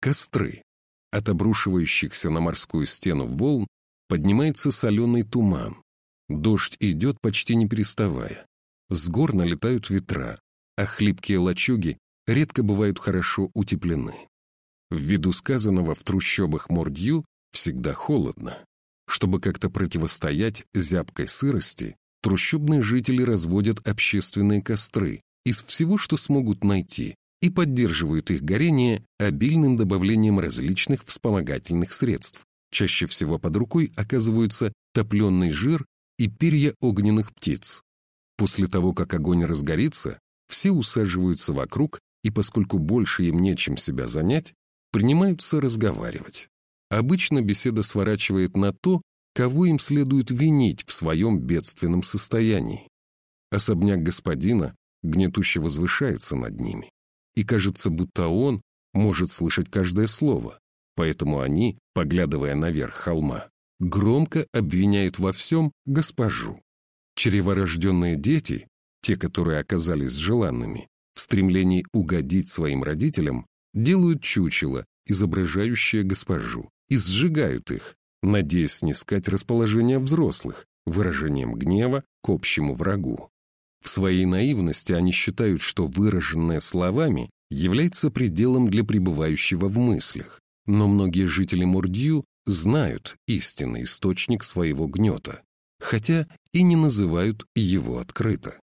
Костры. От обрушивающихся на морскую стену волн поднимается соленый туман. Дождь идет почти не переставая. С гор налетают ветра, а хлипкие лачуги редко бывают хорошо утеплены. Ввиду сказанного в трущобах Мордью всегда холодно. Чтобы как-то противостоять зябкой сырости, трущобные жители разводят общественные костры из всего, что смогут найти, и поддерживают их горение обильным добавлением различных вспомогательных средств. Чаще всего под рукой оказываются топленый жир и перья огненных птиц. После того, как огонь разгорится, все усаживаются вокруг, и поскольку больше им нечем себя занять, принимаются разговаривать. Обычно беседа сворачивает на то, кого им следует винить в своем бедственном состоянии. Особняк господина гнетуще возвышается над ними, и кажется, будто он может слышать каждое слово, поэтому они, поглядывая наверх холма, громко обвиняют во всем госпожу. Чреворожденные дети, те, которые оказались желанными, в стремлении угодить своим родителям, делают чучело, изображающее госпожу, и сжигают их, надеясь снискать расположение взрослых выражением гнева к общему врагу. В своей наивности они считают, что выраженное словами является пределом для пребывающего в мыслях, но многие жители Мурдью знают истинный источник своего гнета, хотя и не называют его открыто.